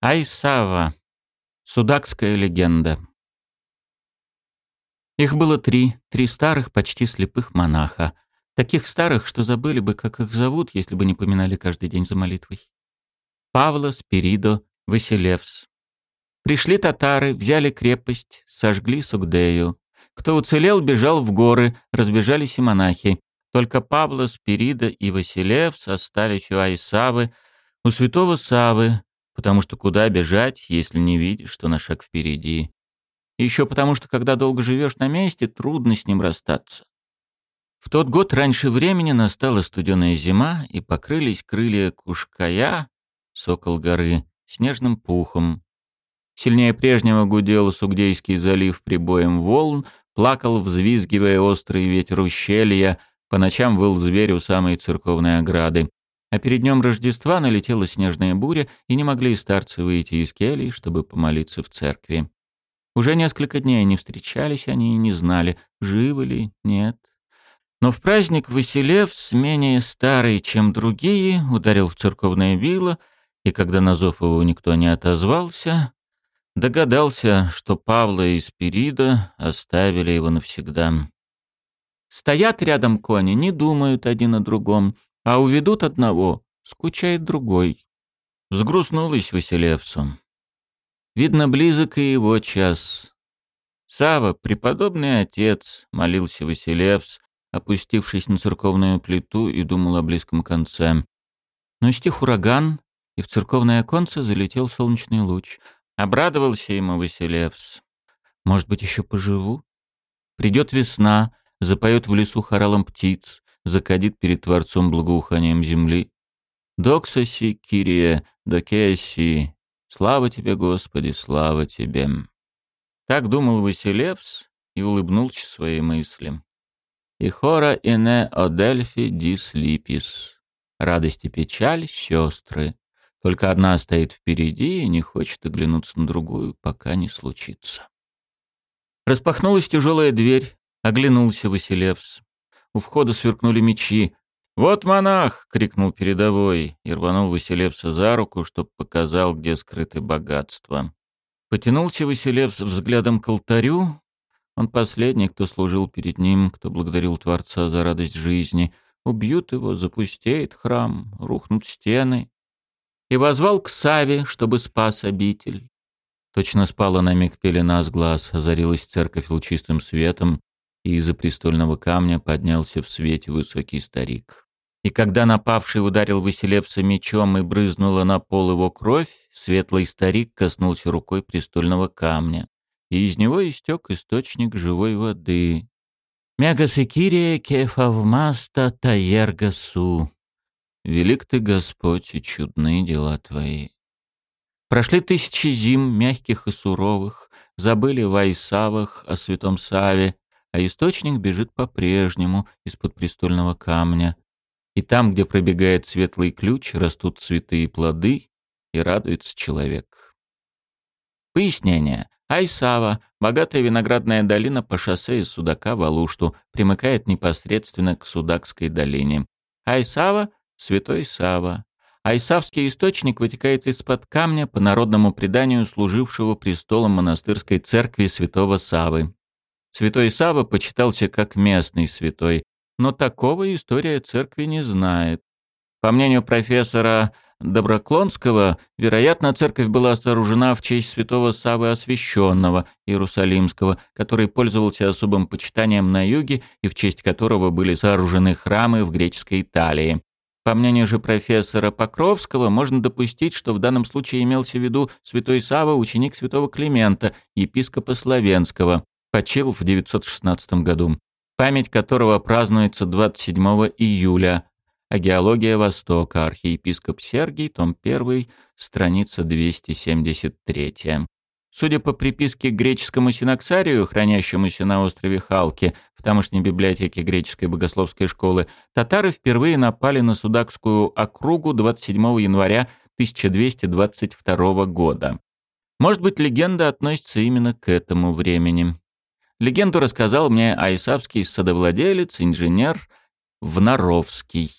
Айсава. Судакская легенда. Их было три, три старых, почти слепых монаха. Таких старых, что забыли бы, как их зовут, если бы не поминали каждый день за молитвой. Павла, Спиридо, Василевс. Пришли татары, взяли крепость, сожгли Сугдею. Кто уцелел, бежал в горы, разбежались и монахи. Только Павла, Спирида и Василевс остались у Айсавы, у святого Савы, потому что куда бежать, если не видишь, что на шаг впереди. И еще потому, что когда долго живешь на месте, трудно с ним расстаться. В тот год раньше времени настала студеная зима, и покрылись крылья Кушкая, сокол горы, снежным пухом. Сильнее прежнего гудел Сугдейский залив прибоем волн, плакал, взвизгивая острый ветер ущелья, по ночам выл зверь у самой церковной ограды. А перед днем Рождества налетела снежная буря, и не могли старцы выйти из келий, чтобы помолиться в церкви. Уже несколько дней не встречались они и не знали, живы ли, нет. Но в праздник Василев, менее старый, чем другие, ударил в церковное вило, и когда на зов его никто не отозвался, догадался, что Павла и Спирида оставили его навсегда. Стоят рядом кони, не думают один о другом — а уведут одного, скучает другой. Сгрустнулась Василевсу. Видно, близок и его час. Сава, преподобный отец, молился Василевс, опустившись на церковную плиту и думал о близком конце. Но стих ураган, и в церковное оконце залетел солнечный луч. Обрадовался ему Василевс. Может быть, еще поживу? Придет весна, запоет в лесу хоралом птиц, закадит перед Творцом благоуханием земли. «Доксоси, Кирия, докеси, слава тебе, Господи, слава тебе!» Так думал Василевс и улыбнулся своей мысли. «И хора ине дис липис». Радость и печаль — сестры. Только одна стоит впереди и не хочет оглянуться на другую, пока не случится. Распахнулась тяжелая дверь, оглянулся Василевс. У входа сверкнули мечи. «Вот монах!» — крикнул передовой и рванул Василевса за руку, чтоб показал, где скрыты богатства. Потянулся Василевс взглядом к алтарю. Он последний, кто служил перед ним, кто благодарил Творца за радость жизни. Убьют его, запустеет храм, рухнут стены. И возвал к Саве, чтобы спас обитель. Точно спала на миг пелена с глаз, озарилась церковь лучистым светом, и из-за престольного камня поднялся в свете высокий старик. И когда напавший ударил Василевса мечом и брызнула на пол его кровь, светлый старик коснулся рукой престольного камня, и из него истек источник живой воды. «Мегасекирия кефавмаста таергасу». «Велик ты, Господь, и чудные дела твои». Прошли тысячи зим, мягких и суровых, забыли в Айсавах о святом Саве, а источник бежит по-прежнему из-под престольного камня. И там, где пробегает светлый ключ, растут цветы и плоды, и радуется человек. Пояснение. Айсава, богатая виноградная долина по шоссе из Судака в Алушту, примыкает непосредственно к Судакской долине. Айсава — святой Сава. Айсавский источник вытекает из-под камня по народному преданию служившего престолом монастырской церкви святого Савы. Святой Сава почитался как местный святой, но такого история церкви не знает. По мнению профессора Доброклонского, вероятно, церковь была сооружена в честь святого Савы Освященного Иерусалимского, который пользовался особым почитанием на юге и в честь которого были сооружены храмы в греческой Италии. По мнению же профессора Покровского, можно допустить, что в данном случае имелся в виду святой Сава, ученик святого Климента, епископа Славенского почил в 916 году, память которого празднуется 27 июля, а геология Востока, архиепископ Сергий, том 1, страница 273. Судя по приписке к греческому синоксарию, хранящемуся на острове Халки, в тамошней библиотеке греческой богословской школы, татары впервые напали на Судакскую округу 27 января 1222 года. Может быть, легенда относится именно к этому времени. Легенду рассказал мне айсавский садовладелец, инженер Внаровский.